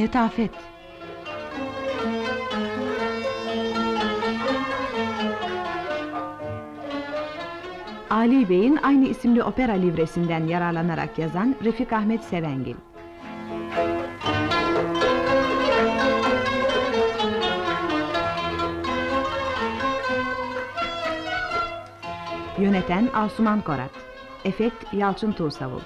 Letafet Ali Bey'in aynı isimli opera livresinden yararlanarak yazan Refik Ahmet Sevengil. Yöneten Asuman Korat. Efekt Yalçın Tuğsavul.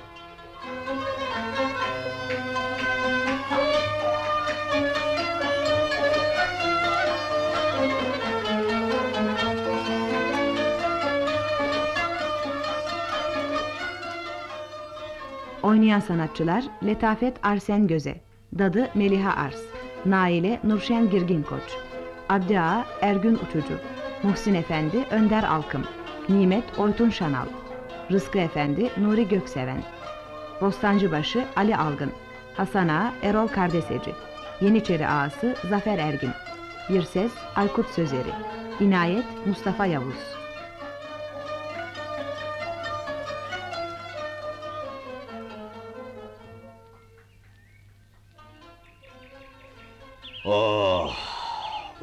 Oynayan sanatçılar Letafet Arsen Göze, Dadı Meliha Ars, Naile Nurşen Girgin Koç, Abdi Ergün Uçucu, Muhsin Efendi Önder Alkım, Nimet Oytun Şanal, Rızkı Efendi Nuri Gökseven, Bostancıbaşı Ali Algın, Hasan Ağa Erol Kardeseci, Yeniçeri Ağası Zafer Ergin, Bir Ses Aykut Sözeri, İnayet Mustafa Yavuz.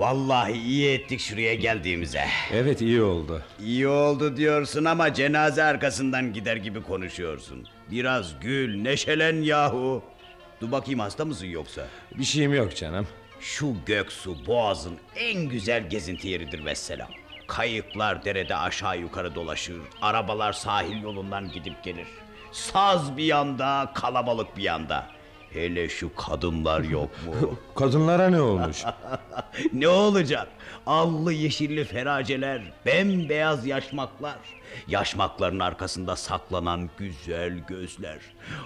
Vallahi iyi ettik şuraya geldiğimize. Evet iyi oldu. İyi oldu diyorsun ama cenaze arkasından gider gibi konuşuyorsun. Biraz gül, neşelen yahu. Dur bakayım hasta mısın yoksa? Bir şeyim yok canım. Şu Göksu Boğaz'ın en güzel gezinti yeridir vesselam. Kayıklar derede aşağı yukarı dolaşır, arabalar sahil yolundan gidip gelir. Saz bir yanda, kalabalık bir yanda. Hele şu kadınlar yok mu? Kadınlara ne olmuş? ne olacak? Allı yeşilli feraceler, bembeyaz yaşmaklar. Yaşmakların arkasında saklanan güzel gözler.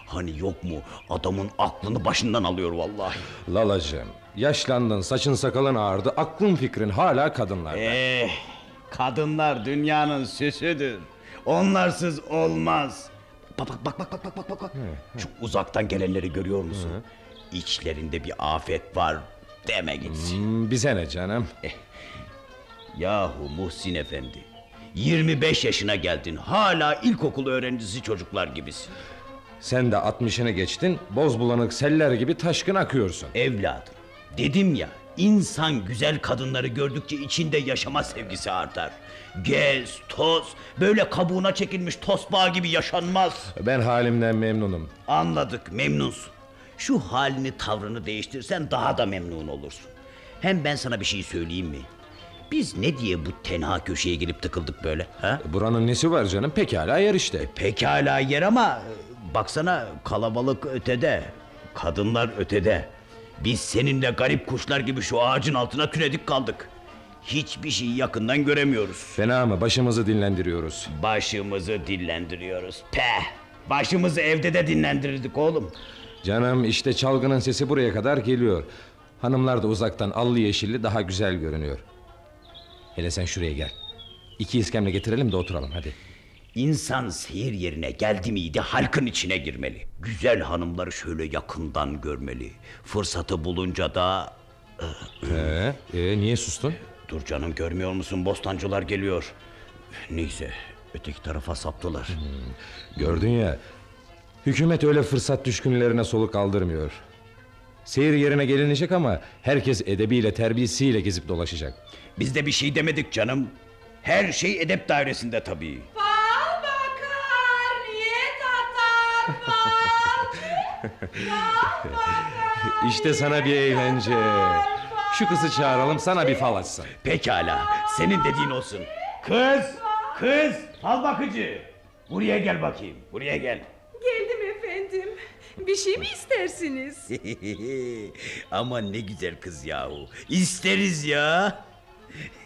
Hani yok mu? Adamın aklını başından alıyor vallahi. Lalacığım, yaşlandın, saçın sakalın ağardı, aklın fikrin hala kadınlarda. Eh, kadınlar dünyanın süsüdür. Onlarsız olmaz. Bak bak bak bak bak bak bak bak. Şu uzaktan gelenleri görüyor musun? İçlerinde bir afet var. Deme gitsin. Hmm, bize ne canım? Yahu Muhsin Efendi 25 yaşına geldin hala ilkokul öğrencisi çocuklar gibisin Sen de 60'ını geçtin, boz bulanık seller gibi taşkın akıyorsun. Evladım dedim ya insan güzel kadınları gördükçe içinde yaşama sevgisi artar Gez, toz, böyle kabuğuna çekilmiş tosbağa gibi yaşanmaz Ben halimden memnunum. Anladık memnunsun Şu halini tavrını değiştirsen daha da memnun olursun Hem ben sana bir şey söyleyeyim mi? Biz ne diye bu tenha köşeye girip tıkıldık böyle ha? Buranın nesi var canım? Pekala yer işte. Pekala yer ama e, baksana kalabalık ötede, kadınlar ötede. Biz seninle garip kuşlar gibi şu ağacın altına tünedik kaldık. Hiçbir şeyi yakından göremiyoruz. Fena mı? Başımızı dinlendiriyoruz. Başımızı dinlendiriyoruz. Peh! Başımızı evde de dinlendirirdik oğlum. Canım işte çalgının sesi buraya kadar geliyor. Hanımlar da uzaktan allı yeşilli daha güzel görünüyor. Hele sen şuraya gel. İki iskemle getirelim de oturalım hadi. İnsan seyir yerine geldi miydi halkın içine girmeli. Güzel hanımları şöyle yakından görmeli. Fırsatı bulunca da... Ee, ee, niye sustun? Dur canım görmüyor musun bostancılar geliyor. Neyse öteki tarafa saptılar. Gördün ya. Hükümet öyle fırsat düşkünlerine soluk aldırmıyor. Seyir yerine gelinecek ama herkes edebiyle terbiyesiyle gezip dolaşacak. Biz de bir şey demedik canım. Her şey edep dairesinde tabii. Fal bakar, niyet atar, falcı. Fal bakar, İşte sana bir eğlence. Şu kızı çağıralım sana bir fal açsın. Pekala senin dediğin olsun. Kız, kız, fal bakıcı. Buraya gel bakayım, buraya gel. Geldim efendim. Bir şey mi istersiniz? Ama ne güzel kız yahu. İsteriz ya.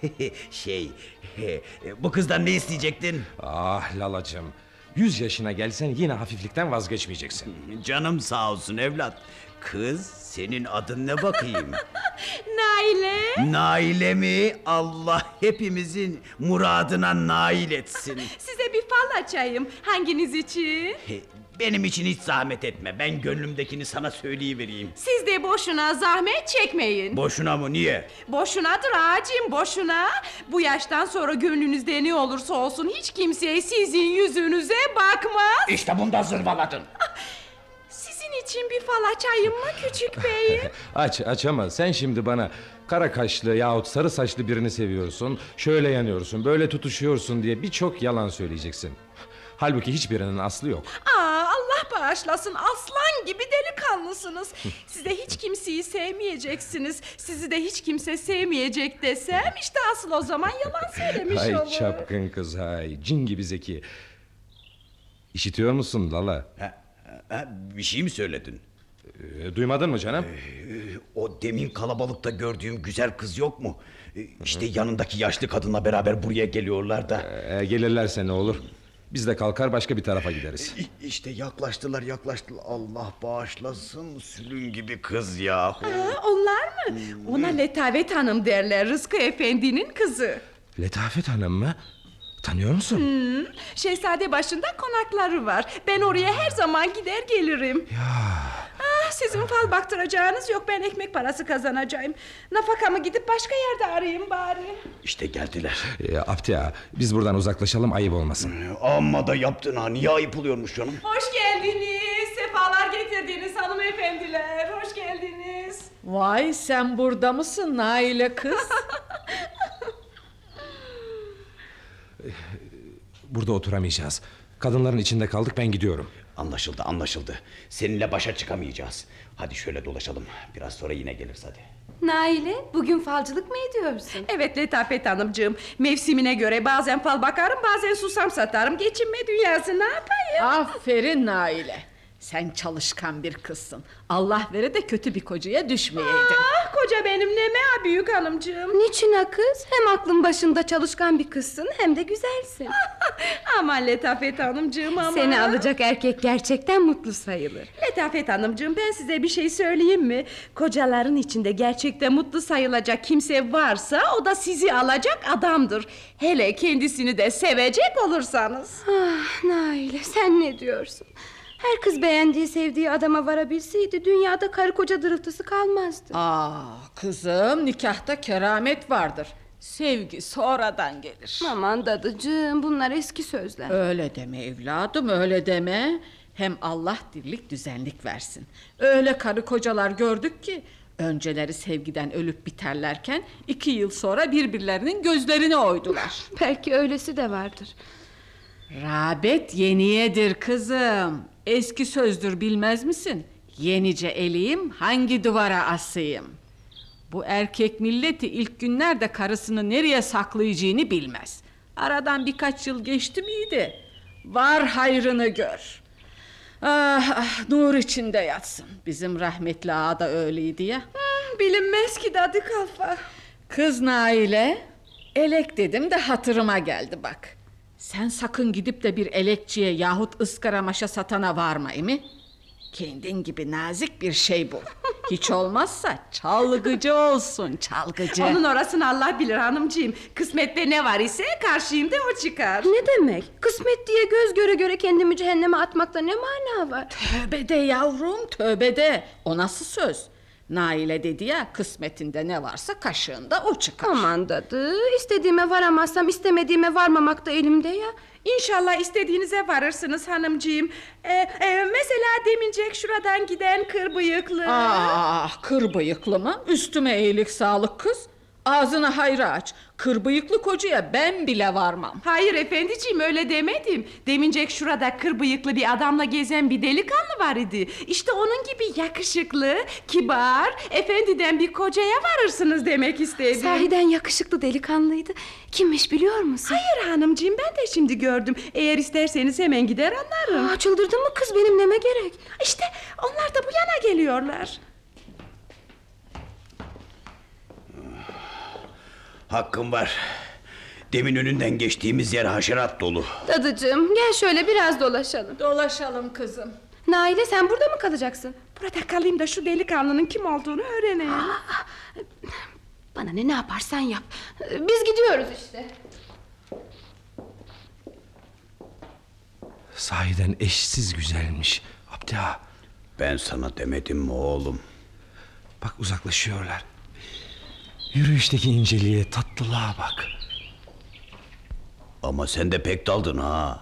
şey, bu kızdan ne isteyecektin? Ah lalacığım. Yüz yaşına gelsen yine hafiflikten vazgeçmeyeceksin. Canım sağ olsun evlat. Kız senin adın ne bakayım? Naile. Naile mi? Allah hepimizin muradına nail etsin. Size bir fal açayım. Hanginiz için? Benim için hiç zahmet etme. Ben gönlümdekini sana söyleyivereyim. Siz de boşuna zahmet çekmeyin. Boşuna mı niye? Boşunadır ağacım boşuna. Bu yaştan sonra gönlünüzde ne olursa olsun hiç kimseye sizin yüzünüze bakmaz. İşte bundan zırvaladın. Sizin için bir fal açayım mı küçük beyim? Aç aç ama sen şimdi bana kara kaşlı yahut sarı saçlı birini seviyorsun. Şöyle yanıyorsun böyle tutuşuyorsun diye birçok yalan söyleyeceksin. Halbuki hiçbirinin aslı yok. Aa, bağışlasın aslan gibi delikanlısınız. Size hiç kimseyi sevmeyeceksiniz. Sizi de hiç kimse sevmeyecek desem işte asıl o zaman yalan söylemiş Hay olur. çapkın kız hay cin gibi zeki. İşitiyor musun Lala? Ha, ha, bir şey mi söyledin? Ee, duymadın mı canım? O demin kalabalıkta gördüğüm güzel kız yok mu? Ee, İşte yanındaki yaşlı kadınla beraber buraya geliyorlar da. Ee, gelirlerse ne olur? Biz de kalkar başka bir tarafa gideriz. İ- İşte yaklaştılar yaklaştılar. Allah bağışlasın sülün gibi kız yahu. Aa, onlar mı? Ona Letavet Hanım derler Rızkı Efendi'nin kızı. Letafet Hanım mı? Tanıyor musun? Şehzade başında konakları var. Ben oraya her zaman gider gelirim. Ah, sizin fal baktıracağınız yok. Ben ekmek parası kazanacağım. Nafakamı gidip başka yerde arayayım bari. İşte geldiler. Ee, Abdi ağa, biz buradan uzaklaşalım ayıp olmasın. Amma da yaptın ha niye ayıp oluyormuş canım? Hoş geldiniz. Sefalar getirdiniz hanımefendiler. Hoş geldiniz. Vay sen burada mısın Naile kız? Burada oturamayacağız. Kadınların içinde kaldık ben gidiyorum. Anlaşıldı anlaşıldı. Seninle başa çıkamayacağız. Hadi şöyle dolaşalım. Biraz sonra yine geliriz hadi. Naile bugün falcılık mı ediyorsun? Evet Letafet Hanımcığım. Mevsimine göre bazen fal bakarım bazen susam satarım. Geçinme dünyası ne yapayım? Aferin Naile. Sen çalışkan bir kızsın. Allah vere de kötü bir kocaya düşmeyeydin. Ah koca benim neme ha büyük hanımcığım. Niçin ha kız? Hem aklın başında çalışkan bir kızsın hem de güzelsin. Aman Letafet Hanımcığım aman. Seni alacak erkek gerçekten mutlu sayılır. Letafet Hanımcığım ben size bir şey söyleyeyim mi? Kocaların içinde gerçekten mutlu sayılacak kimse varsa o da sizi alacak adamdır. Hele kendisini de sevecek olursanız. Ah Naile sen ne diyorsun? Her kız beğendiği sevdiği adama varabilseydi dünyada karı koca dırıltısı kalmazdı. Aa kızım nikahta keramet vardır. Sevgi sonradan gelir. Aman dadıcığım bunlar eski sözler. Öyle deme evladım öyle deme. Hem Allah dirlik düzenlik versin. Öyle karı kocalar gördük ki önceleri sevgiden ölüp biterlerken iki yıl sonra birbirlerinin gözlerine oydular. Belki öylesi de vardır. Rağbet yeniyedir kızım. Eski sözdür bilmez misin? Yenice eleyim hangi duvara asayım? Bu erkek milleti ilk günlerde karısını nereye saklayacağını bilmez. Aradan birkaç yıl geçti miydi? Var hayrını gör. Ah, ah nur içinde yatsın. Bizim rahmetli ağa da öyleydi ya. Bilinmez ki dadı kafa. Kız Naile, elek dedim de hatırıma geldi bak. Sen sakın gidip de bir elekçiye yahut ıskara maşa satana varma mi? Kendin gibi nazik bir şey bul. Hiç olmazsa çalgıcı olsun çalgıcı. Onun orasını Allah bilir hanımcığım. Kısmette ne var ise karşıyım da o çıkar. Ne demek? Kısmet diye göz göre göre kendimi cehenneme atmakta ne mana var? Tövbe de yavrum tövbe de. O nasıl söz? Naile dedi ya kısmetinde ne varsa kaşığında o çıkar. Aman dadı istediğime varamazsam istemediğime varmamak da elimde ya. İnşallah istediğinize varırsınız hanımcığım. Ee, e, mesela demincek şuradan giden kır bıyıklı. Ah kır bıyıklı mı? Üstüme iyilik sağlık kız. Ağzını hayra aç. Kır bıyıklı kocaya ben bile varmam. Hayır efendiciğim öyle demedim. Demincek şurada kır bıyıklı bir adamla gezen bir delikanlı var idi. İşte onun gibi yakışıklı, kibar, efendiden bir kocaya varırsınız demek istedim. Sahiden yakışıklı delikanlıydı. Kimmiş biliyor musun? Hayır hanımcığım ben de şimdi gördüm. Eğer isterseniz hemen gider anlarım. Aa, çıldırdın mı kız benim neme gerek? İşte onlar da bu yana geliyorlar. Hakkım var. Demin önünden geçtiğimiz yer haşerat dolu. Dadıcığım gel şöyle biraz dolaşalım. Dolaşalım kızım. Naile sen burada mı kalacaksın? Burada kalayım da şu delikanlının kim olduğunu öğreneyim. Bana ne ne yaparsan yap. Biz gidiyoruz işte. Sahiden eşsiz güzelmiş. Abdi ağa. Ben sana demedim mi oğlum? Bak uzaklaşıyorlar. Yürüyüşteki inceliğe, tatlılığa bak. Ama sen de pek daldın ha.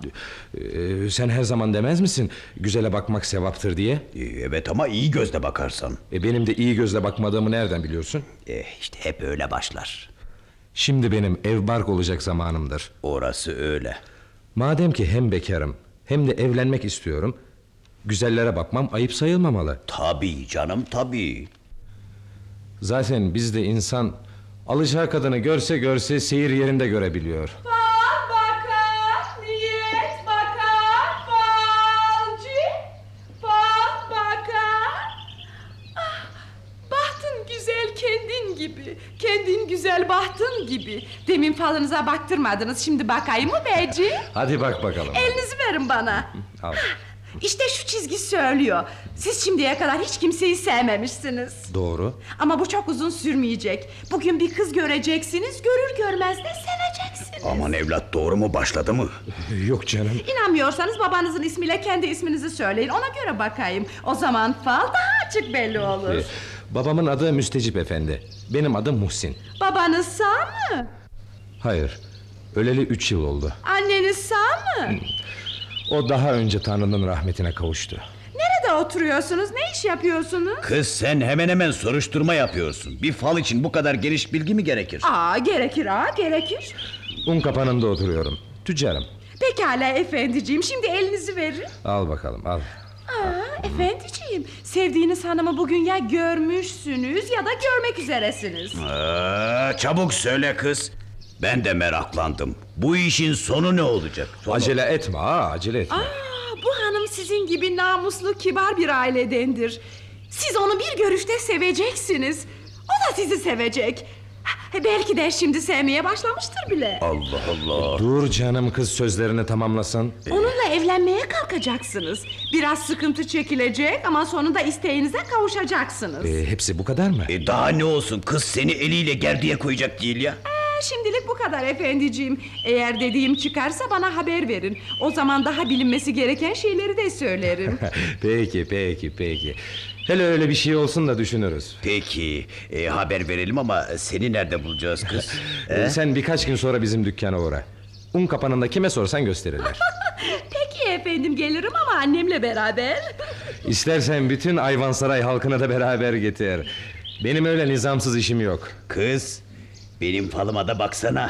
Ee, sen her zaman demez misin güzele bakmak sevaptır diye? Ee, Evet ama iyi gözle bakarsan. E benim de iyi gözle bakmadığımı nereden biliyorsun? Eh işte hep öyle başlar. Şimdi benim ev bark olacak zamanımdır. Orası öyle. Madem ki hem bekarım hem de evlenmek istiyorum... ...güzellere bakmam ayıp sayılmamalı. Tabii canım tabii. Zaten bizde insan alacağı kadını görse görse seyir yerinde görebiliyor. Fal bakar, niyet bakar, falcı, fal bakar. Ah, bahtın güzel kendin gibi, kendin güzel bahtın gibi. Demin falınıza baktırmadınız, şimdi bakayım mı beyci? Hadi bak bakalım. Elinizi verin bana. Al. İşte şu çizgi söylüyor. Siz şimdiye kadar hiç kimseyi sevmemişsiniz. Doğru. Ama bu çok uzun sürmeyecek. Bugün bir kız göreceksiniz, görür görmez de seveceksiniz. Aman evlat doğru mu başladı mı? Yok canım. İnanmıyorsanız babanızın ismiyle kendi isminizi söyleyin. Ona göre bakayım. O zaman fal daha açık belli olur. Ee, babamın adı Müstecip Efendi. Benim adım Muhsin. Babanız sağ mı? Hayır. Öleli üç yıl oldu. Anneniz sağ mı? O daha önce Tanrı'nın rahmetine kavuştu. Nerede oturuyorsunuz? Ne iş yapıyorsunuz? Kız sen hemen hemen soruşturma yapıyorsun. Bir fal için bu kadar geniş bilgi mi gerekir? Aa gerekir ha gerekir. Un kapanında oturuyorum. Tüccarım. Pekala efendiciğim şimdi elinizi verin. Al bakalım al. Aa efendiciğim sevdiğiniz hanımı bugün ya görmüşsünüz ya da görmek üzeresiniz. Aa, çabuk söyle kız. Ben de meraklandım. Bu işin sonu ne olacak? Sonu- Acele etme ha acele etme. Aa, bu hanım sizin gibi namuslu kibar bir ailedendir. Siz onu bir görüşte seveceksiniz. O da sizi sevecek. Belki de şimdi sevmeye başlamıştır bile. Allah Allah. Dur canım kız sözlerini tamamlasın. Onunla evlenmeye kalkacaksınız. Biraz sıkıntı çekilecek ama sonunda isteğinize kavuşacaksınız. Ee, hepsi bu kadar mı? E daha ne olsun kız seni eliyle gerdiye koyacak değil ya. Ee, Şimdilik bu kadar efendiciğim. Eğer dediğim çıkarsa bana haber verin. O zaman daha bilinmesi gereken şeyleri de söylerim. peki peki peki. Hele öyle bir şey olsun da düşünürüz. Peki e, haber verelim ama seni nerede bulacağız kız? Ee, sen birkaç gün sonra bizim dükkana uğra. Un kapanında kime sorsan gösterirler. Peki efendim gelirim ama annemle beraber. İstersen bütün Ayvansaray halkını da beraber getir. Benim öyle nizamsız işim yok. Kız benim falıma da baksana.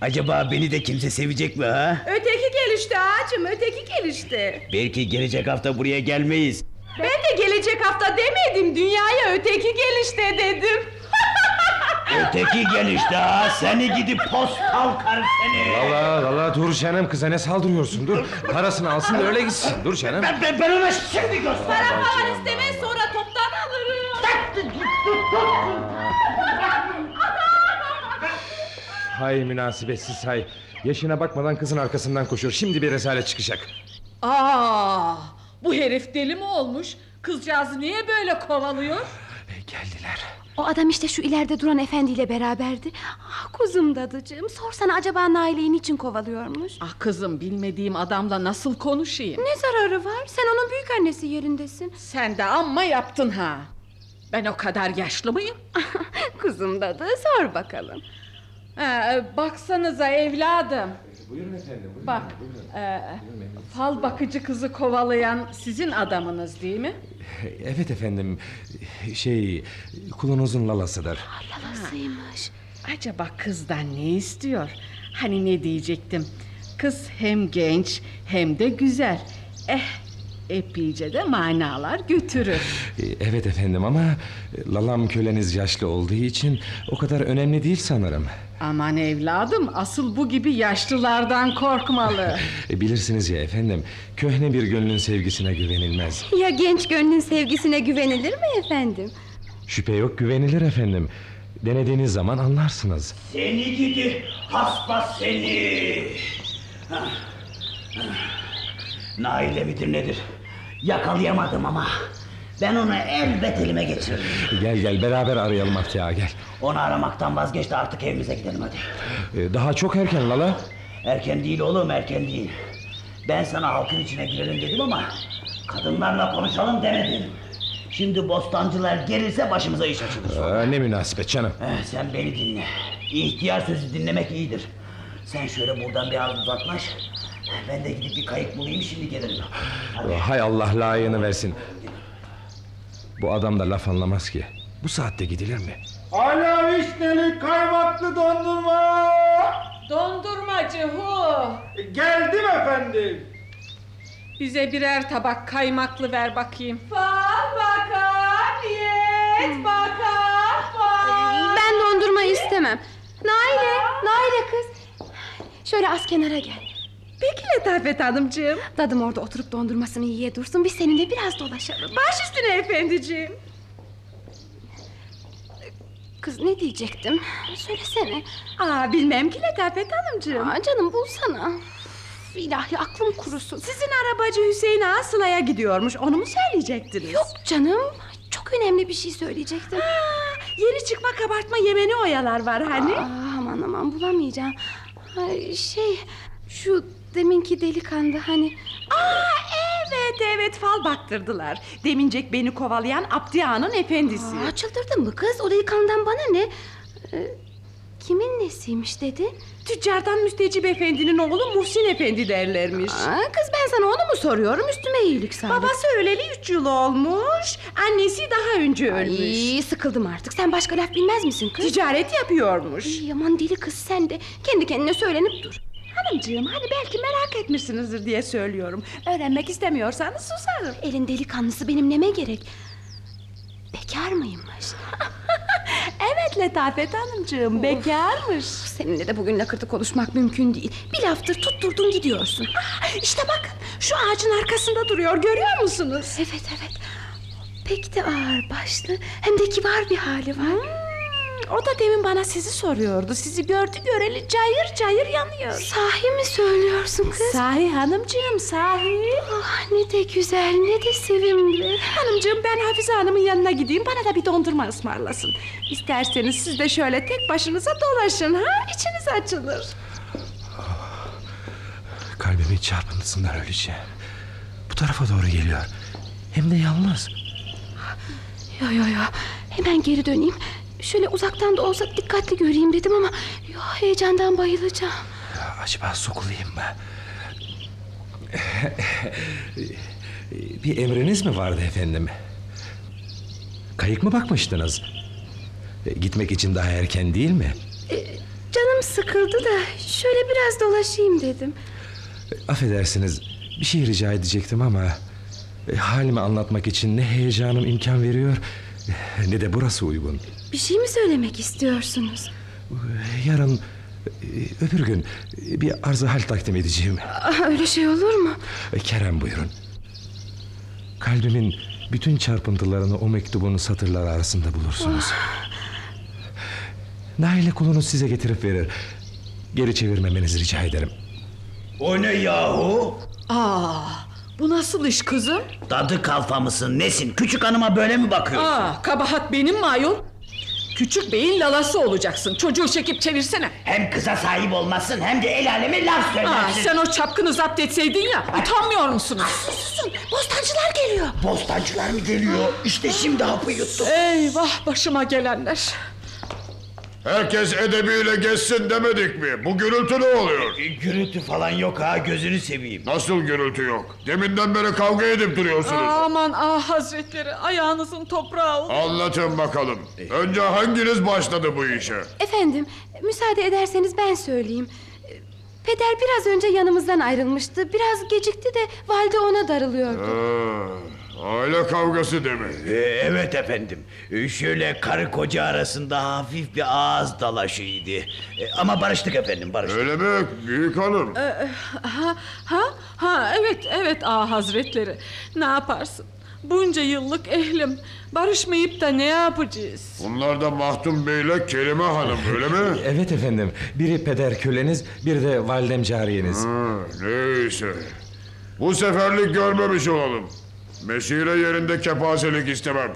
Acaba beni de kimse sevecek mi ha? öteki gelişte ağacım öteki gelişte. Belki gelecek hafta buraya gelmeyiz. Ben de gelecek hafta demedim dünyaya öteki gelişte dedim. Öteki gelişte ha seni gidip postal karı seni. Allah Allah dur canım kıza ne saldırıyorsun dur. Parasını alsın da öyle gitsin. Dur canım. Ben, ben, ben ona şimdi göster. Para falan istemez sonra toptan alırım. Hay münasebetsiz hay. Yaşına bakmadan kızın arkasından koşuyor. Şimdi bir rezalet çıkacak. Aa, bu herif deli mi olmuş? Kızcağızı niye böyle kovalıyor? Geldiler. O adam işte şu ileride duran efendiyle beraberdi. Ah kuzum dadıcığım sorsana acaba Naile'yi niçin kovalıyormuş? Ah kızım bilmediğim adamla nasıl konuşayım? Ne zararı var? Sen onun büyük annesi yerindesin. Sen de amma yaptın ha. Ben o kadar yaşlı mıyım? kuzum dadı sor bakalım. Ha, baksanıza evladım. Buyurun efendim. Bak, e, fal bakıcı kızı kovalayan sizin adamınız değil mi? Evet efendim. Şey kulunuzun lalasıdır. Yalasıymış. Acaba kızdan ne istiyor? Hani ne diyecektim? Kız hem genç hem de güzel. Eh, epeyce de manalar götürür. E, Evet efendim ama lalam köleniz yaşlı olduğu için o kadar önemli değil sanırım. Aman evladım, asıl bu gibi yaşlılardan korkmalı. E, Bilirsiniz ya efendim köhne bir gönlün sevgisine güvenilmez. Ya genç gönlün sevgisine güvenilir mi efendim? Şüphe yok güvenilir efendim. Denediğiniz zaman anlarsınız. Seni gidi haspa seni. Ah, ah. Naile midir nedir? Yakalayamadım ama. Ben onu elbet elime geçiririm. Gel gel beraber arayalım ağa gel. Onu aramaktan vazgeçti artık evimize gidelim hadi. Ee, daha çok erken Lala. Erken değil oğlum erken değil. Ben sana halkın içine girelim dedim ama kadınlarla konuşalım demedim. Şimdi bostancılar gelirse başımıza iş açılır. Ee, ne münasebet canım. Eh, sen beni dinle. İhtiyar sözü dinlemek iyidir. Sen şöyle buradan biraz uzaklaş. Ben de gidip bir kayık bulayım şimdi gelirim. Hadi. Hay Allah layığını versin. Bu adam da laf anlamaz ki. Bu saatte gidilir mi? Hala vişneli kaymaklı dondurma. Dondurmacı hu. Geldim efendim. Bize birer tabak kaymaklı ver bakayım. Fal bakar, niyet bakar, fal. Ben dondurma istemem. Naile, Naile kız. Şöyle az kenara gel. Peki Letafet Hanımcığım. Dadım orada oturup dondurmasını yiye dursun. Biz seninle biraz dolaşalım. Baş üstüne efendiciğim. Kız ne diyecektim? Söylesene. Aa, bilmem ki Letafet Hanımcığım. Aa, canım bulsana. İlahi aklım kurusun. Sizin arabacı Hüseyin Ağa Sıla'ya gidiyormuş. Onu mu söyleyecektiniz? Yok canım. Çok önemli bir şey söyleyecektim. Aa, yeni çıkma kabartma yemeni oyalar var hani. Aa, aman aman bulamayacağım. Ay, şey şu deminki delikanlı hani. Aa, evet evet fal baktırdılar. Demincek beni kovalayan Abdi Ağa'nın efendisi. Aa, çıldırdın mı kız? O delikanlıdan bana ne? Ee, kimin nesiymiş dedi? Tüccardan Müstecip Efendi'nin oğlu Muhsin Efendi derlermiş. Aa, kız ben sana onu mu soruyorum? Üstüme iyilik sağlık. Babası öleli üç yıl olmuş. Annesi daha önce ölmüş. Ay, sıkıldım artık. Sen başka laf bilmez misin kız? Ticaret yapıyormuş. Ay, aman deli kız sen de kendi kendine söylenip dur. Hanımcığım hani belki merak etmişsinizdir diye söylüyorum. Öğrenmek istemiyorsanız susarım. Elin delikanlısı benim neme gerek? Bekar mıymış? Evet Letafet Hanımcığım bekarmış. Seninle de bugün lakırtı konuşmak mümkün değil. Bir laftır tutturdun gidiyorsun. İşte bakın şu ağacın arkasında duruyor görüyor musunuz? Evet evet. Pek de ağır başlı hem de kibar bir hali var. Hmm, o da demin bana sizi soruyordu. Sizi gördü göreli cayır cayır yanıyor. Sahi mi söylüyorsun kız? Sahi hanımcığım sahi. Ah, ne de güzel ne de sevimli. Hanımcığım ben Hafize Hanım'ın yanına gideyim bana da bir dondurma ısmarlasın. İsterseniz siz de şöyle tek başınıza dolaşın ha içiniz açılır. Kalbimin çarpıntısından öleceğim. Bu tarafa doğru geliyor. Hem de yalnız. Yo yo yo hemen geri döneyim. Şöyle uzaktan da olsa dikkatli göreyim dedim ama yo, heyecandan bayılacağım. Acaba sokulayım mı? Bir emriniz mi vardı efendim? Kayık mı bakmıştınız? E, Gitmek için daha erken değil mi? Canım sıkıldı da şöyle biraz dolaşayım dedim. Affedersiniz bir şey rica edecektim ama... e, Halimi anlatmak için ne heyecanım imkan veriyor... Ne de burası uygun. Bir şey mi söylemek istiyorsunuz? Yarın... Öbür gün bir arıza hal takdim edeceğim. Ah, öyle şey olur mu? Kerem buyurun. Kalbimin bütün çarpıntılarını o mektubun satırları arasında bulursunuz. Naile kulunuz size getirip verir. Geri çevirmemenizi rica ederim. O ne yahu? Aa, bu nasıl iş kızım? Dadı kalfa mısın nesin? Küçük hanıma böyle mi bakıyorsun? Aa, kabahat benim mi ayol? Küçük beyin lalası olacaksın. Çocuğu çekip çevirsene. Hem kıza sahip olmazsın hem de el aleme laf Aa, söylersin. sen o çapkını zapt etseydin ya. Utanmıyor musunuz? Susun bostancılar geliyor. Bostancılar mı geliyor? İşte şimdi hapı yuttum. Eyvah başıma gelenler. Herkes edebiyle geçsin demedik mi? Bu gürültü ne oluyor? Gürültü falan yok ha gözünü seveyim. Nasıl gürültü yok? Deminden beri kavga edip duruyorsunuz. Aman ah hazretleri ayağınızın toprağı olsun. Anlatın bakalım. Önce hanginiz başladı bu işe? Efendim müsaade ederseniz ben söyleyeyim. Peder biraz önce yanımızdan ayrılmıştı. Biraz gecikti de valide ona darılıyordu. Ha, aile kavgası demek. Ee, evet efendim. Ee, şöyle karı koca arasında hafif bir ağız dalaşıydı. Ee, ama barıştık efendim barıştık. Öyle mi büyük hanım? Ha, ha, ha evet evet ah hazretleri. Ne yaparsın? Bunca yıllık ehlim. Barışmayıp da ne yapacağız? Bunlar da Mahdum Bey'le Kerime Hanım öyle mi? Evet efendim. Biri peder köleniz, bir de validem cariyeniz. Ha, neyse. Bu seferlik görmemiş olalım. Mesire yerinde kepazelik istemem.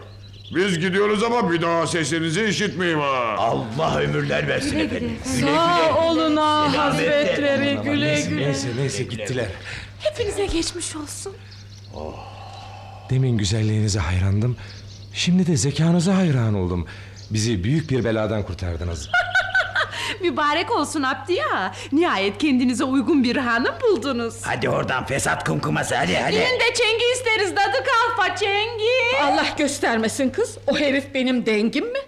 Biz gidiyoruz ama bir daha sesinizi işitmeyeyim ha. Allah ömürler versin efendim. Sağ olun ha hazretleri güle neyse, güle. neyse neyse gittiler. Hepinize geçmiş olsun. Demin güzelliğinize hayrandım. Şimdi de zekanıza hayran oldum. Bizi büyük bir beladan kurtardınız. Mübarek olsun Abdi ya. Nihayet kendinize uygun bir hanım buldunuz. Hadi oradan fesat kumkuması hadi hadi. Düğün de çengi isteriz dadı kalfa çengi. Allah göstermesin kız. O herif benim dengim mi?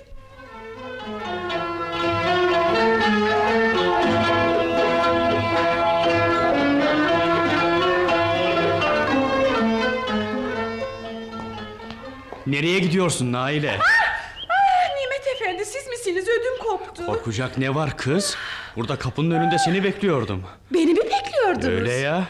Nereye gidiyorsun Naile? Ah, Nimet Efendi siz misiniz koptu. Korkacak ne var kız? Burada kapının önünde seni bekliyordum. Beni mi bekliyordunuz? Öyle ya.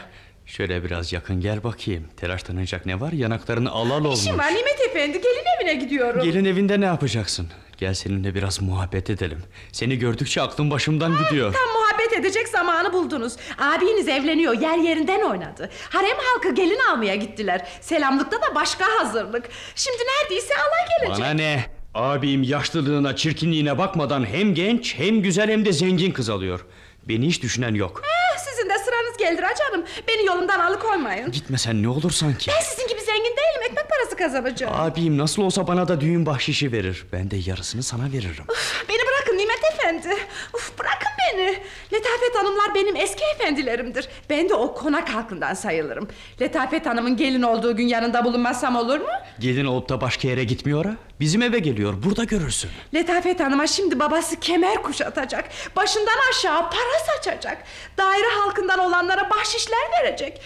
Şöyle biraz yakın gel bakayım. Telaşlanacak ne var? Yanaklarını alal olmuş. İşim var Nimet Efendi gelin evine gidiyorum. Gelin evinde ne yapacaksın? Gel seninle biraz muhabbet edelim. Seni gördükçe aklım başımdan gidiyor. Tam muhabbet edecek zamanı buldunuz. Abiniz evleniyor yer yerinden oynadı. Harem halkı gelin almaya gittiler. Selamlıkta da başka hazırlık. Şimdi neredeyse alay gelecek. Bana ne? Abim yaşlılığına, çirkinliğine bakmadan hem genç, hem güzel hem de zengin kız alıyor. Beni hiç düşünen yok. Ah, sizin de sıranız gelir canım. Beni yolumdan alıkoymayın. Gitmesen ne olur sanki? Ben sizin gibi zengin değilim. Ekmek parası kazanacağım. Abim nasıl olsa bana da düğün bahşişi verir. Ben de yarısını sana veririm. Beni bırakın Nimet Efendi. Uf, bırakın beni. Letafet Hanımlar benim eski efendilerimdir. Ben de o konak halkından sayılırım. Letafet Hanım'ın gelin olduğu gün yanında bulunmazsam olur mu? Gelin olup da başka yere gitmiyor ha. Bizim eve geliyor. Burada görürsün. Letafet Hanım'a şimdi babası kemer kuşatacak. Başından aşağı para saçacak. Daire halkından olanlara bahşişler verecek.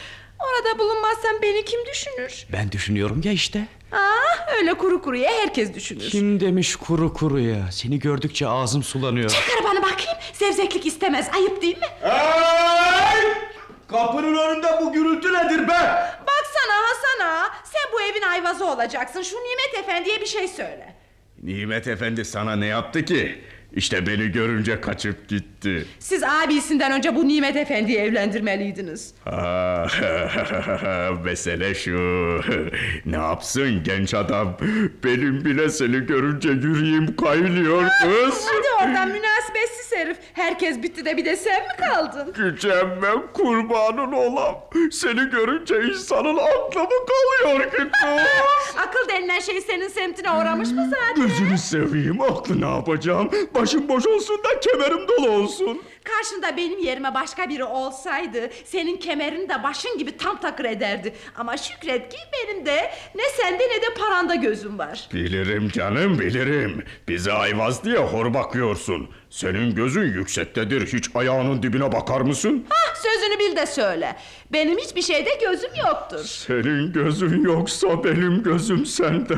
Orada bulunmazsam beni kim düşünür? Ben düşünüyorum ya işte. Ah, öyle kuru kuruya herkes düşünür. Kim demiş kuru kuruya? Seni gördükçe ağzım sulanıyor. Çıkar bana bakayım. Zevzeklik istemez. Ayıp değil mi? Hey! Kapının önünde bu gürültü nedir be? Baksana Hasan ağa, sen bu evin ayvazı olacaksın. Şu Nimet Efendi'ye bir şey söyle. Nimet Efendi sana ne yaptı ki? İşte beni görünce kaçıp gitti. Siz abisinden önce bu Nimet Efendi'yi evlendirmeliydiniz. Ha, mesele şu. ne yapsın genç adam? Benim bile seni görünce yüreğim kaynıyor kız. Hadi oradan münasebetsiz herif. Herkes bitti de bir de sen mi kaldın? Gücenmem kurbanın olam. Seni görünce insanın aklı mı kalıyor ki kız? Akıl denilen şey senin semtine uğramış mı zaten? Gözünü seveyim aklı ne yapacağım? Başım boş olsun da kemerim dolu olsun. Karşında benim yerime başka biri olsaydı senin kemerini de başın gibi tam takır ederdi. Ama şükret ki benim de ne sende ne de paranda gözüm var. Bilirim canım bilirim. Bize ayvaz diye hor bakıyorsun. Senin gözün yüksektedir. Hiç ayağının dibine bakar mısın? Hah sözünü bil de söyle. Benim hiçbir şeyde gözüm yoktur. Senin gözün yoksa benim gözüm sende.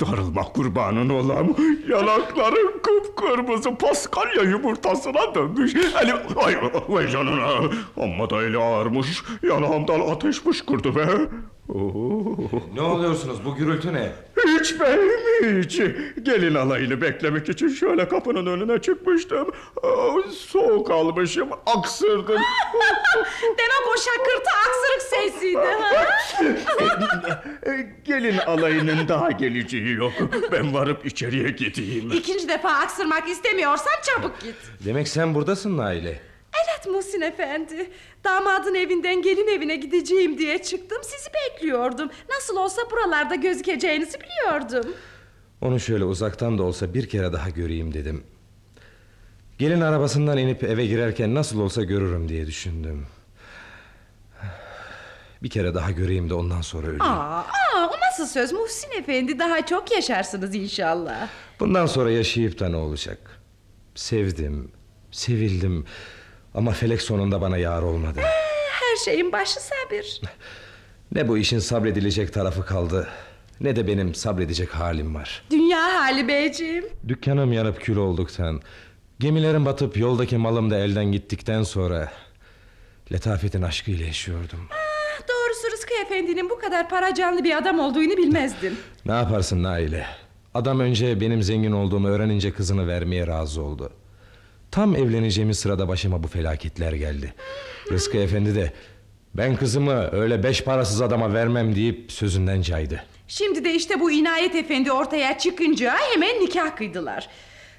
Darılma kurbanın olam. Yanakların kıpkırmızı paskalya yumurtasına dönmüş. Hani ay, ay canına. Amma da eli ağırmış. Yanağımdan ateş fışkırdı be. Ne oluyorsunuz bu gürültü ne? Hiç beyim hiç. Gelin alayını beklemek için şöyle kapının önüne çıkmıştım. Aa, Soğuk almışım, aksırdım. Demek o şakırtı aksırık sesiydi ha? Gelin alayının daha geleceği yok. Ben varıp içeriye gideyim. İkinci defa aksırmak istemiyorsan çabuk git. Demek sen buradasın Naile. Evet Muhsin Efendi. Damadın evinden gelin evine gideceğim diye çıktım. Sizi bekliyordum. Nasıl olsa buralarda gözükeceğinizi biliyordum. Onu şöyle uzaktan da olsa bir kere daha göreyim dedim. Gelin arabasından inip eve girerken nasıl olsa görürüm diye düşündüm. Bir kere daha göreyim de ondan sonra öleyim. Aa, aa, o nasıl söz Muhsin Efendi? Daha çok yaşarsınız inşallah. Bundan sonra yaşayıp da ne olacak? Sevdim, sevildim ama felek sonunda bana yar olmadı. Her şeyin başı sabır. Ne bu işin sabredilecek tarafı kaldı ne de benim sabredecek halim var. Dünya hali beyciğim. Dükkanım yanıp kül olduktan, gemilerin batıp yoldaki malım da elden gittikten sonra Letafet'in aşkıyla yaşıyordum. Ah, Doğrusu Rızkı Efendi'nin bu kadar para canlı bir adam olduğunu bilmezdim. Ne yaparsın Naile? Adam önce benim zengin olduğumu öğrenince kızını vermeye razı oldu. Tam evleneceğimiz sırada başıma bu felaketler geldi. Rızkı Efendi de Ben kızımı öyle beş parasız adama vermem deyip sözünden caydı. Şimdi de işte bu inayet efendi ortaya çıkınca hemen nikah kıydılar.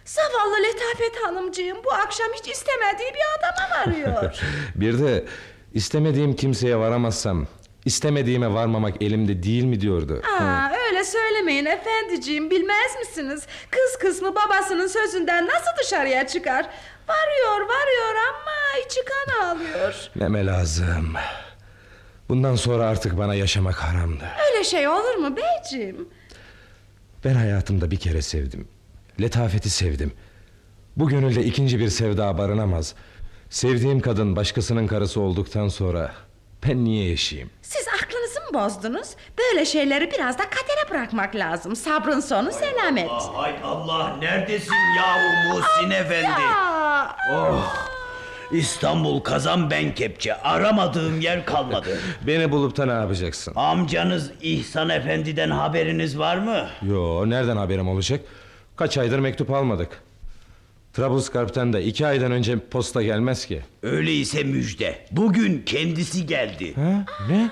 Zavallı Letafet hanımcığım bu akşam hiç istemediği bir adama varıyor. Bir de istemediğim kimseye varamazsam istemediğime varmamak elimde değil mi diyordu. Aa, öyle söylemeyin efendiciğim bilmez misiniz? Kız kısmı babasının sözünden nasıl dışarıya çıkar? Varıyor varıyor ama içi kan ağlıyor. Neme lazım. Bundan sonra artık bana yaşamak haramdı. Öyle şey olur mu beyciğim? Ben hayatımda bir kere sevdim. Letafeti sevdim. Bu gönülde ikinci bir sevda barınamaz. Sevdiğim kadın başkasının karısı olduktan sonra ben niye yaşayayım? Siz aklınızı mı bozdunuz? Böyle şeyleri biraz da kadere bırakmak lazım. Sabrın sonu selamet. Hay Allah neredesin yahu Muhsin Efendi? Aa, Oh İstanbul kazan ben kepçe aramadığım yer kalmadı. Beni bulup da ne yapacaksın? Amcanız İhsan Efendi'den haberiniz var mı? Yo nereden haberim olacak? Kaç aydır mektup almadık. Trablusgarp'tan da iki aydan önce posta gelmez ki. Öyleyse müjde. Bugün kendisi geldi. Ha? Ne?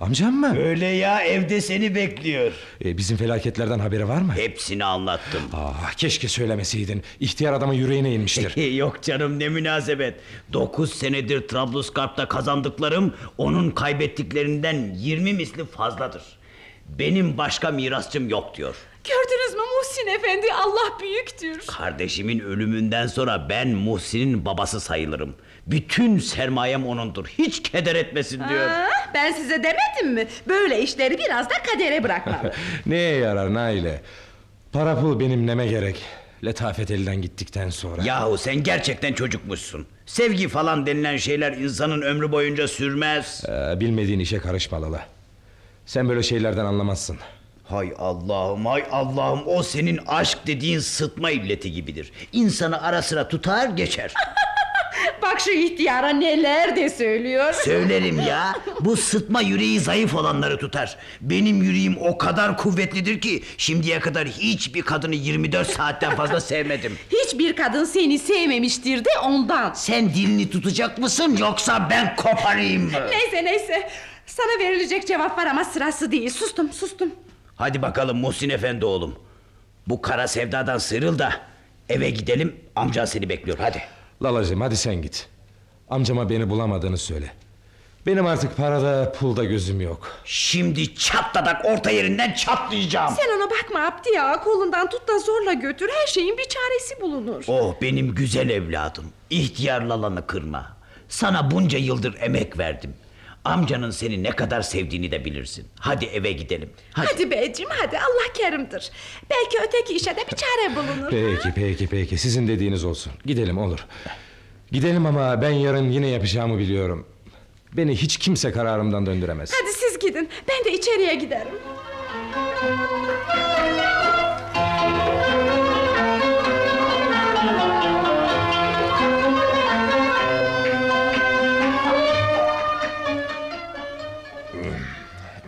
Amcam mı? Öyle ya evde seni bekliyor. E, bizim felaketlerden haberi var mı? Hepsini anlattım. Ah, keşke söylemeseydin. İhtiyar adamın yüreğine inmiştir. Yok canım ne münasebet. Dokuz senedir Trablusgarp'ta kazandıklarım onun kaybettiklerinden yirmi misli fazladır. Benim başka mirasçım yok diyor. Gördünüz mü Muhsin efendi Allah büyüktür. Kardeşimin ölümünden sonra ben Muhsin'in babası sayılırım. Bütün sermayem onundur. Hiç keder etmesin diyor. Ha, ben size demedim mi? Böyle işleri biraz da kadere bırakmalı. Neye yarar Naile? Para pul benim neme gerek. Letafet elden gittikten sonra. Yahu sen gerçekten çocukmuşsun. Sevgi falan denilen şeyler insanın ömrü boyunca sürmez. Ee, bilmediğin işe karışma Lala. Sen böyle şeylerden anlamazsın. Hay Allah'ım hay Allah'ım o senin aşk dediğin sıtma illeti gibidir. İnsanı ara sıra tutar geçer. Bak şu ihtiyara neler de söylüyor. Söylerim ya bu sıtma yüreği zayıf olanları tutar. Benim yüreğim o kadar kuvvetlidir ki şimdiye kadar hiçbir kadını 24 saatten fazla sevmedim. Hiçbir kadın seni sevmemiştir de ondan. Sen dilini tutacak mısın yoksa ben koparayım mı? Neyse neyse. Sana verilecek cevap var ama sırası değil. Sustum sustum. Hadi bakalım Muhsin Efendi oğlum. Bu kara sevdadan sıyrıl da eve gidelim amcan seni bekliyor hadi. Lalacığım hadi sen git. Amcama beni bulamadığını söyle. Benim artık parada pulda gözüm yok. Şimdi çatladak orta yerinden çatlayacağım. Sen ona bakma Abdi ya. Kolundan tut da zorla götür. Her şeyin bir çaresi bulunur. Oh benim güzel evladım. İhtiyar lalanı kırma. Sana bunca yıldır emek verdim. Amcanın seni ne kadar sevdiğini de bilirsin. Hadi eve gidelim. Hadi. Hadi beyciğim hadi Allah kerimdir. Belki öteki işe de bir çare bulunur. Peki peki peki sizin dediğiniz olsun. Gidelim olur. Gidelim ama ben yarın yine yapacağımı biliyorum. Beni hiç kimse kararımdan döndüremez. Hadi siz gidin. Ben de içeriye giderim.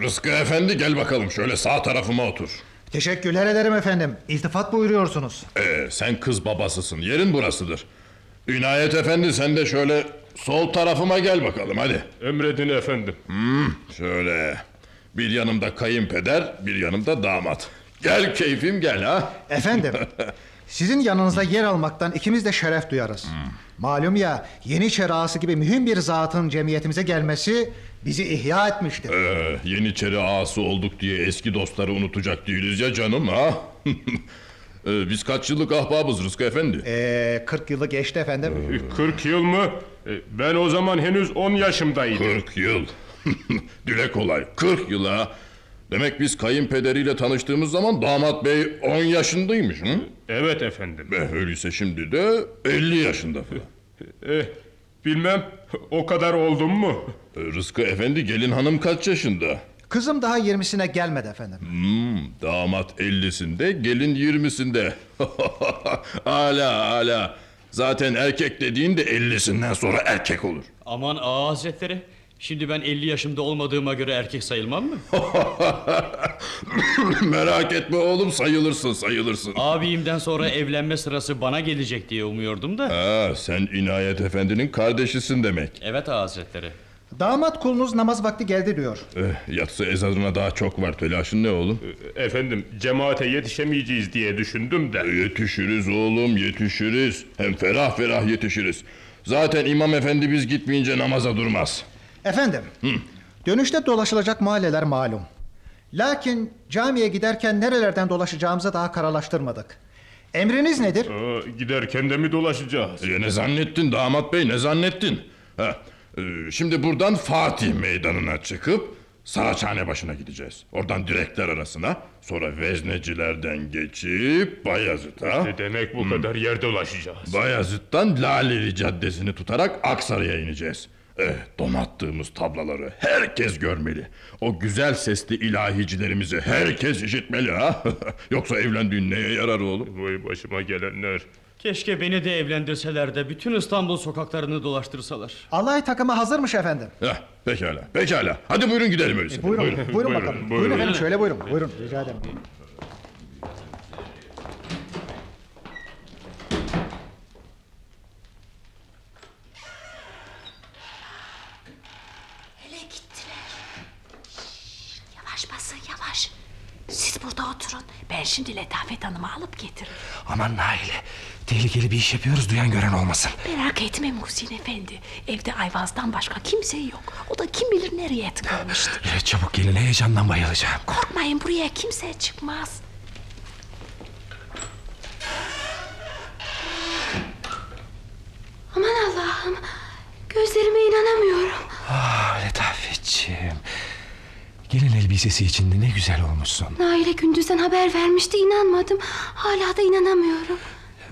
Rızkı efendi gel bakalım şöyle sağ tarafıma otur. Teşekkürler ederim efendim. İltifat buyuruyorsunuz. Ee, sen kız babasısın yerin burasıdır. Ünayet efendi sen de şöyle sol tarafıma gel bakalım hadi. Emredin efendim. Hmm, şöyle. Bir yanımda kayınpeder bir yanımda damat. Gel keyfim gel ha. Efendim, sizin yanınızda yer almaktan ikimiz de şeref duyarız. Malum ya, Yeniçeri ağası gibi mühim bir zatın cemiyetimize gelmesi bizi ihya etmiştir. Ee, Yeniçeri ağası olduk diye eski dostları unutacak değiliz ya canım ha. Ee, biz kaç yıllık ahbabız Rızkı efendi? Ee, 40 yılı geçti efendim. 40 yıl mı? E, Ben o zaman henüz 10 yaşımdaydım. 40 yıl. Dile kolay. 40 yıla. Demek biz kayınpederiyle tanıştığımız zaman damat bey 10 yaşındaymış. Hı? Evet efendim. Eh, öyleyse şimdi de 50 yaşında falan. Eh, bilmem o kadar oldum mu? Rızkı efendi gelin hanım kaç yaşında? Kızım daha 20'sine gelmedi efendim. Hmm, damat 50'sinde gelin 20'sinde. hala hala. Zaten erkek dediğin de 50'sinden sonra erkek olur. Aman ağa hazretleri. Şimdi ben 50 yaşımda olmadığıma göre erkek sayılmam mı? Merak etme oğlum sayılırsın sayılırsın. Abimden sonra evlenme sırası bana gelecek diye umuyordum da. Ha, sen İnayet Efendi'nin kardeşisin demek. Evet ağa hazretleri. Damat kulunuz namaz vakti geldi diyor. Eh, yatsı ezanına daha çok var telaşın ne oğlum? Efendim cemaate yetişemeyeceğiz diye düşündüm de. Yetişiriz oğlum yetişiriz. Hem ferah ferah yetişiriz. Zaten imam efendi biz gitmeyince namaza durmaz. Efendim, dönüşte dolaşılacak mahalleler malum. Lakin camiye giderken nerelerden dolaşacağımızı daha kararlaştırmadık. Emriniz nedir? Aa, giderken de mi dolaşacağız? E, ne zannettin damat bey ne zannettin? Ha, e, şimdi buradan Fatih meydanına çıkıp Saraçhane başına gideceğiz. Oradan direkler arasına sonra veznecilerden geçip Bayazıt'a. E demek bu kadar yer dolaşacağız. Bayazıt'tan Laleli Caddesi'ni tutarak Aksaray'a ineceğiz. Eh, donattığımız tablaları herkes görmeli. O güzel sesli ilahicilerimizi herkes işitmeli ha. Yoksa evlendiğin neye yarar oğlum? Vay başıma gelenler. Keşke beni de evlendirseler de bütün İstanbul sokaklarını dolaştırsalar. Alay takımı hazırmış efendim. Heh, pekala, pekala. Hadi buyurun gidelim öyleyse. Buyurun, buyurun, bakalım. Buyurun, efendim şöyle buyurun. Buyurun, rica ederim. Hele gittiler. Yavaş basın yavaş. Siz burada oturun. Ben şimdi Letafet Hanım'ı alıp getiririm. Aman Naile. Tehlikeli bir iş yapıyoruz duyan gören olmasın. Merak etme Muhsin Efendi. Evde Ayvaz'dan başka kimse yok. O da kim bilir nereye tıkılmıştır. Çabuk gelin heyecandan bayılacağım. Korkmayın buraya kimse çıkmaz. Aman Allah'ım. Gözlerime inanamıyorum. Ah Letafetciğim. Gelin elbisesi içinde ne güzel olmuşsun. Nail'e gündüzden haber vermişti inanmadım. Hala da inanamıyorum.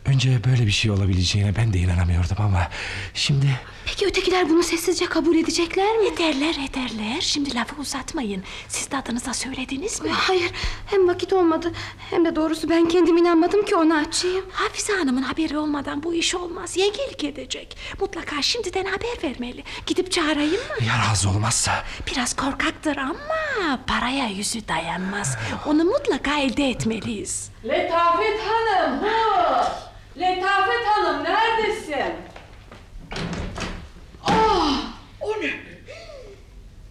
Önce böyle bir şey olabileceğine ben de inanamıyordum ama... Şimdi Peki ötekiler bunu sessizce kabul edecekler mi? Ederler ederler. Şimdi lafı uzatmayın. Siz de adınıza söylediniz mi? Hayır hem vakit olmadı hem de doğrusu ben kendim inanmadım ki onu açayım. Hafize Hanım'ın haberi olmadan bu iş olmaz. Yengelik edecek. Mutlaka şimdiden haber vermeli. Gidip çağırayım mı? ya razı olmazsa... Biraz korkaktır ama paraya yüzü dayanmaz. Onu mutlaka elde etmeliyiz. Letafet Hanım. Ha! Letafet Hanım neredesin? Ah! O ne?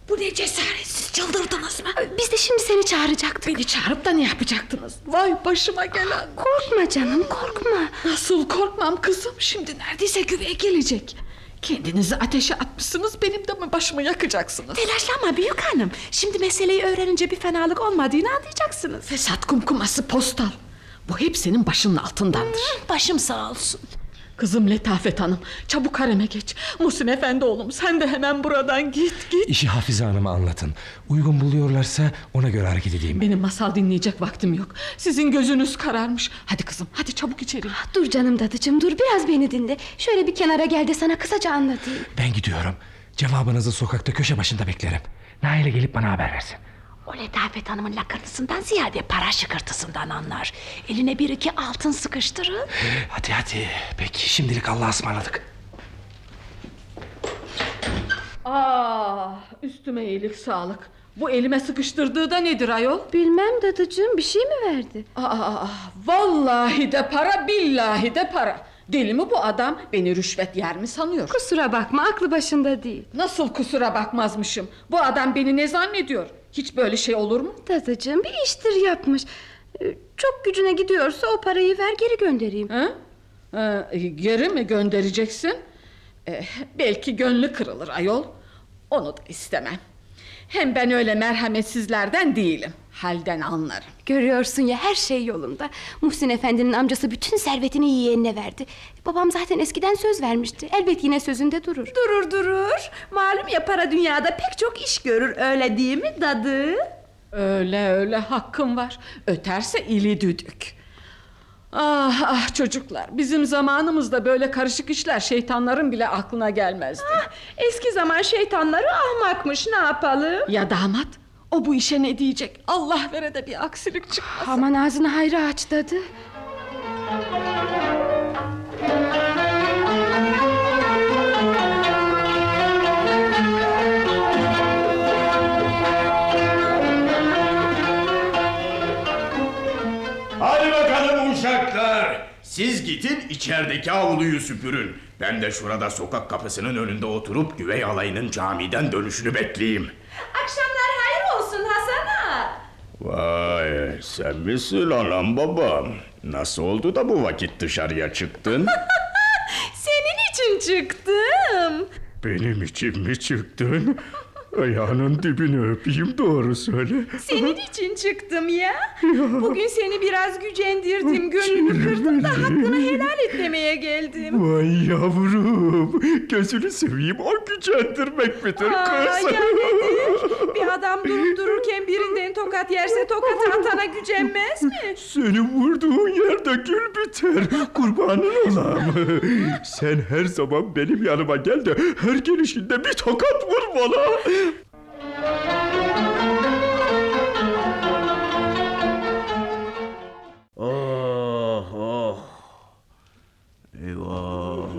Bu ne cesaretsiz çıldırdınız mı? Biz de şimdi seni çağıracaktık. Beni çağırıp da ne yapacaktınız? Vay başıma gelen. Korkma canım korkma. Nasıl korkmam kızım? Şimdi neredeyse güveye gelecek. Kendinizi ateşe atmışsınız benim de mi başımı yakacaksınız? Telaşlanma büyük hanım. Şimdi meseleyi öğrenince bir fenalık olmadığını anlayacaksınız. Fesat kumkuması postal. Bu hep senin başının altındandır. Başım sağ olsun. Kızım Letafet Hanım çabuk hareme geç. Muhsin Efendi oğlum sen de hemen buradan git git. İşi Hafize Hanım'a anlatın. Uygun buluyorlarsa ona göre hareket edeyim. Benim masal dinleyecek vaktim yok. Sizin gözünüz kararmış. Hadi kızım hadi çabuk içeri. Dur canım dadıcığım dur biraz beni dinle. Şöyle bir kenara gel de sana kısaca anlatayım. Ben gidiyorum. Cevabınızı sokakta köşe başında beklerim. Nail'e gelip bana haber versin. O Letafet Hanım'ın lakırtısından ziyade para şıkırtısından anlar. Eline bir iki altın sıkıştırın. Hadi hadi. Peki şimdilik Allah'a ısmarladık. Ah üstüme iyilik sağlık. Bu elime sıkıştırdığı da nedir ayol? Bilmem dadıcığım bir şey mi verdi? Aa, vallahi de para billahi de para. Deli mi bu adam? Beni rüşvet yer mi sanıyor? Kusura bakma aklı başında değil. Nasıl kusura bakmazmışım? Bu adam beni ne zannediyor? Hiç böyle şey olur mu? Dadıcığım bir iştir yapmış. Ee, Çok gücüne gidiyorsa o parayı ver geri göndereyim. Ha? Ee, geri mi göndereceksin? Ee, belki gönlü kırılır ayol. Onu da istemem. Hem ben öyle merhametsizlerden değilim. Halden anlarım. Görüyorsun ya her şey yolunda. Muhsin Efendi'nin amcası bütün servetini yeğenine verdi. Babam zaten eskiden söz vermişti. Elbet yine sözünde durur. Durur durur. Malum ya para dünyada pek çok iş görür öyle değil mi dadı? Öyle öyle hakkım var. Öterse ili düdük. Ah ah çocuklar bizim zamanımızda böyle karışık işler şeytanların bile aklına gelmezdi. Eski zaman şeytanları ahmakmış ne yapalım? Ya damat o bu işe ne diyecek? Allah vere de bir aksilik çıkmasın. Aman ağzını hayra aç dadı. Siz gidin içerideki avluyu süpürün. Ben de şurada sokak kapısının önünde oturup güvey alayının camiden dönüşünü bekleyeyim. Akşamlar hayır olsun Hasan ağa. Vay sen misin anam babam? Nasıl oldu da bu vakit dışarıya çıktın? Senin için çıktım. Benim için mi çıktın? Ayağının dibini öpeyim doğru söyle. Senin için çıktım ya. Bugün seni biraz gücendirdim, gönlünü kırdım da hakkını helal et demeye geldim. Vay yavrum. Gözünü seveyim o gücendirmek midir Aa, kız? ya nedir? Bir adam durup dururken birinden tokat yerse tokat atana gücenmez mi? Senin vurduğun yerde gül biter. Kurbanın olam. Sen her zaman benim yanıma gel de her gelişinde bir tokat vur bana. Oh oh. Eyvah.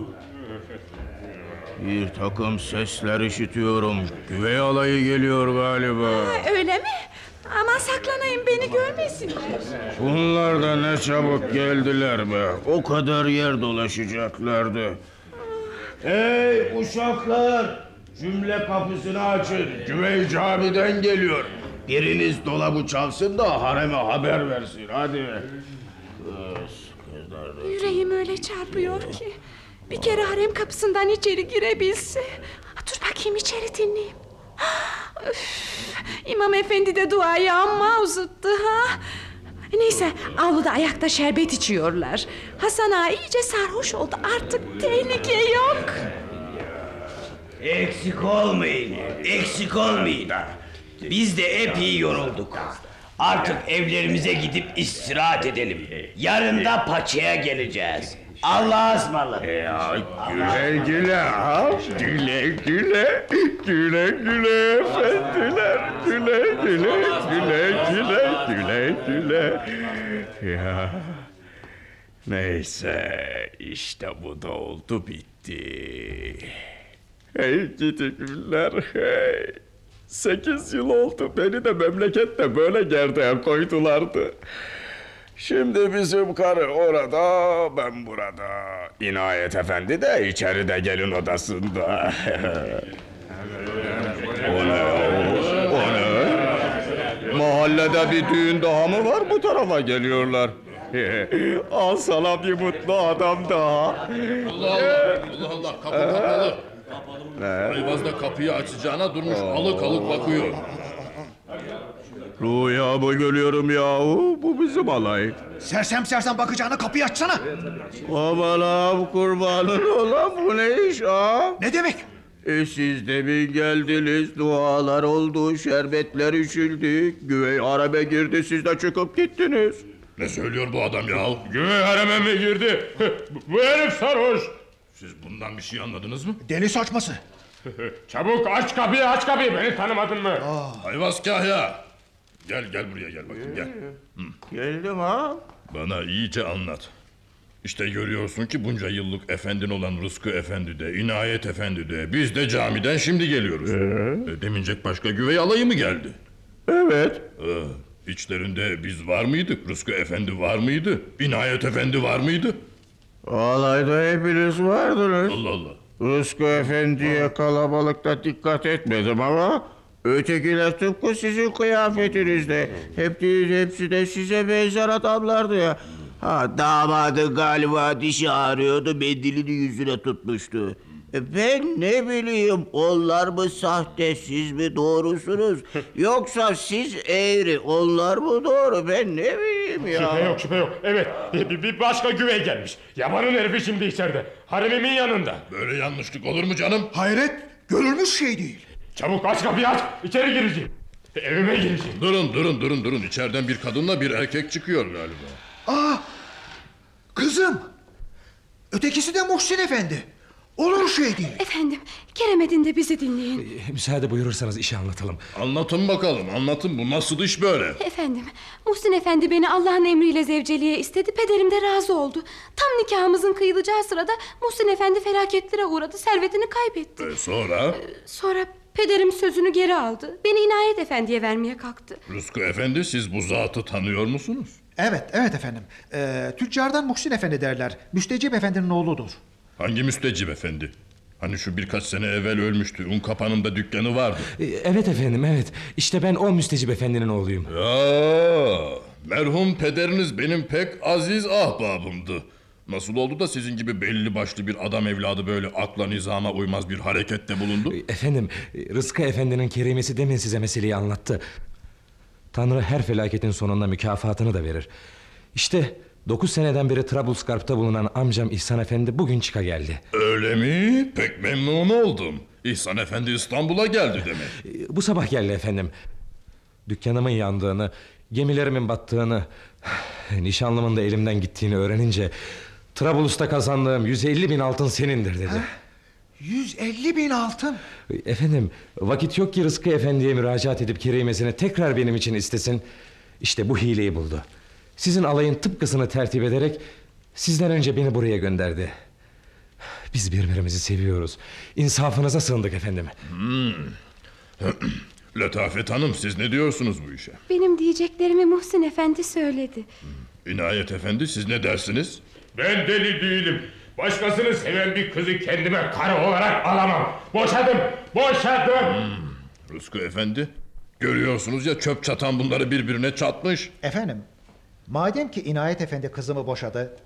Bir takım sesler işitiyorum. Güvey alayı geliyor galiba. Öyle mi? Aman saklanayım beni görmesinler. Bunlar da ne çabuk geldiler be. O kadar yer dolaşacaklardı. Hey uşaklar! Cümle kapısını açın. Güvey camiden geliyor. Biriniz dolabı çalsın da hareme haber versin. Hadi. Kız, kızlar. Yüreğim öyle çarpıyor ki. Bir kere harem kapısından içeri girebilse. Dur bakayım içeri dinleyeyim. İmam efendi de duayı amma uzuttu ha. Neyse avluda ayakta şerbet içiyorlar. Hasan ağa iyice sarhoş oldu artık tehlike yok. Eksik olmayın. Eksik olmayın. Biz de epey yorulduk. Artık evlerimize gidip istirahat edelim. Yarın da paçaya geleceğiz. Allah'a ısmarladık. Ya güle güle ha. Güle güle. Güle güle efendiler. Güle güle. Güle güle. Güle güle. Ya. Neyse işte bu da oldu bitti. Hey gidi hey. Sekiz yıl oldu beni de memlekette böyle gerdeğe koydulardı. Şimdi bizim karı orada, ben burada. İnayet Efendi de içeride gelin odasında. o ne o? O ne? Mahallede bir düğün daha mı var bu tarafa geliyorlar? Al sana bir mutlu adam daha. Allah Allah, Allah Allah, kapı kapalı. Ayvaz da kapıyı açacağına durmuş alık alık bakıyor. Rüya mı görüyorum yahu? Bu bizim alay. Sersem sersem bakacağına kapıyı açsana. Aman kurbanın ola bu ne iş ha? Ne demek? E siz demin geldiniz, dualar oldu, şerbetler içildi, güvey hareme girdi, siz de çıkıp gittiniz. Ne söylüyor bu adam ya? Güvey hareme mi girdi? bu herif sarhoş. Siz bundan bir şey anladınız mı? Deli saçması. Çabuk aç kapıyı aç kapıyı beni tanımadın mı? Ayvaz Kahya. Gel gel buraya gel bakayım gel. Geldim ha. Bana iyice anlat. İşte görüyorsun ki bunca yıllık efendin olan Rızkı Efendi de, İnayet Efendi de, biz de camiden şimdi geliyoruz. E, demincek başka güvey alayı mı geldi? Evet. Ee, içlerinde biz var mıydık? Rızkı Efendi var mıydı? İnayet Efendi var mıydı? Alayda hepiniz vardınız. Allah Allah. Rızkı Efendi'ye kalabalıkta dikkat etmedim ama... Ötekiler tıpkı sizin kıyafetinizde. Hepsi, hepsi de size benzer adamlardı ya. Ha damadı galiba dişi ağrıyordu, mendilini yüzüne tutmuştu. Ben ne bileyim onlar mı sahte siz mi doğrusunuz yoksa siz eğri onlar mı doğru ben ne bileyim ya. Şüphe yok şüphe yok. Evet bir, bir başka güvey gelmiş. Yabanın herifi şimdi içeride. Haremimin yanında. Böyle yanlışlık olur mu canım? Hayret görülmüş şey değil. Çabuk aç kapıyı aç. İçeri gireceğim. Evime gireceğim. Durun durun durun durun. İçeriden bir kadınla bir erkek çıkıyor galiba. Aa, kızım. Ötekisi de Muhsin Efendi. Olur şey değil. Efendim Kerem Edin de bizi dinleyin. Müsaade buyurursanız işi anlatalım. Anlatın bakalım anlatın bu nasıl iş böyle? Efendim Muhsin Efendi beni Allah'ın emriyle zevceliğe istedi. Pederim de razı oldu. Tam nikahımızın kıyılacağı sırada Muhsin Efendi felaketlere uğradı. Servetini kaybetti. E, sonra Sonra pederim sözünü geri aldı. Beni İnayet Efendi'ye vermeye kalktı. Rızkı Efendi siz bu zatı tanıyor musunuz? Evet, evet efendim. Ee, tüccardan Muhsin Efendi derler. Müstecip Efendi'nin oğludur. Hangi müstecip efendi? Hani şu birkaç sene evvel ölmüştü. Un kapanında dükkanı vardı. E, Evet efendim evet. İşte ben o müstecip efendinin oğluyum. Ya, merhum pederiniz benim pek aziz ahbabımdı. Nasıl oldu da sizin gibi belli başlı bir adam evladı böyle akla nizama uymaz bir harekette bulundu? Efendim e, Rızkı efendinin kerimesi demin size meseleyi anlattı. Tanrı her felaketin sonunda mükafatını da verir. İşte dokuz seneden beri Trablusgarp'ta bulunan amcam İhsan Efendi bugün çıka geldi. Öyle mi? Pek memnun oldum. İhsan Efendi İstanbul'a geldi demek. E, Bu sabah geldi efendim. Dükkanımın yandığını, gemilerimin battığını, nişanlımın da elimden gittiğini öğrenince... ...Trablus'ta kazandığım 150 bin altın senindir dedi. 150 bin altın. Efendim vakit yok ki Rızkı Efendi'ye müracaat edip kerimesini tekrar benim için istesin. İşte bu hileyi buldu. Sizin alayın tıpkısını tertip ederek sizden önce beni buraya gönderdi. Biz birbirimizi seviyoruz. İnsafınıza sığındık efendim. Hmm. Letafet Hanım siz ne diyorsunuz bu işe? Benim diyeceklerimi Muhsin Efendi söyledi. İnayet Efendi siz ne dersiniz? Ben deli değilim. Başkasını seven bir kızı kendime karı olarak alamam. Boşadım, boşadım. Rızkı Efendi görüyorsunuz ya çöp çatan bunları birbirine çatmış. Efendim, madem ki İnayet Efendi kızımı boşadı,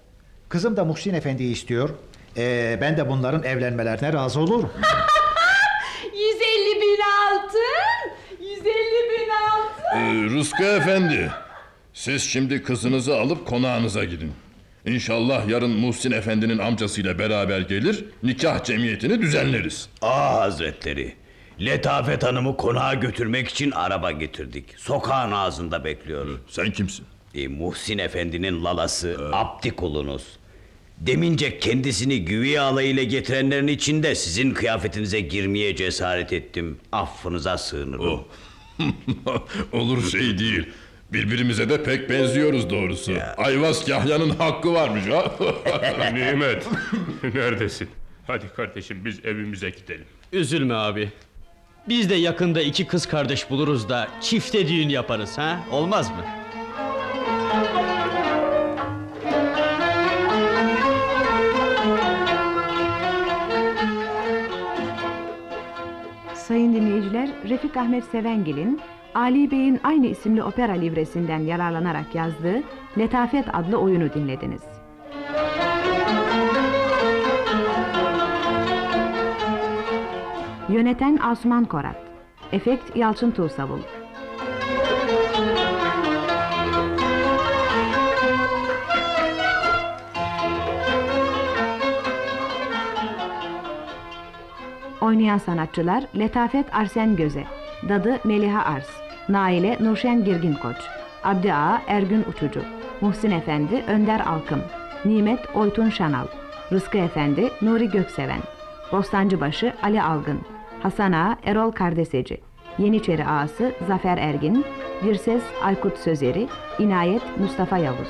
kızım da Muhsin Efendi'yi istiyor, ee, ben de bunların evlenmelerine razı olurum. 150 bin altın. 150 bin altın. Ee, Rızkı Efendi siz şimdi kızınızı alıp konağınıza gidin. İnşallah yarın Muhsin Efendi'nin amcasıyla beraber gelir nikah cemiyetini düzenleriz. Ah hazretleri. Letafet Hanım'ı konağa götürmek için araba getirdik. Sokağın ağzında bekliyor. Sen kimsin? E, Muhsin Efendi'nin lalası Abdi kulunuz. Demince kendisini güviye alayıyla getirenlerin içinde sizin kıyafetinize girmeye cesaret ettim. Affınıza sığınırım. Olur şey değil. Birbirimize de pek benziyoruz doğrusu. Ayvaz Kahya'nın hakkı varmış ha. Nimet, neredesin? Hadi kardeşim biz evimize gidelim. Üzülme abi. Biz de yakında iki kız kardeş buluruz da çifte düğün yaparız ha? Olmaz mı? Sayın dinleyiciler, Refik Ahmet Sevengil'in Ali Bey'in aynı isimli opera livresinden yararlanarak yazdığı Letafet adlı oyunu dinlediniz. Yöneten Asuman Korat Efekt Yalçın Tuğsavul Oynayan sanatçılar Letafet Arsen Göze, Dadı Meliha Ars, Naile Nurşen Girgin Koç, Abdi Ağa Ergün Uçucu, Muhsin Efendi Önder Alkım, Nimet Oytun Şanal, Rızkı Efendi Nuri Gökseven, Bostancıbaşı Ali Algın, Hasan Ağa Erol Kardeseci, Yeniçeri Ağası Zafer Ergin, Birses Aykut Sözeri, İnayet Mustafa Yavuz.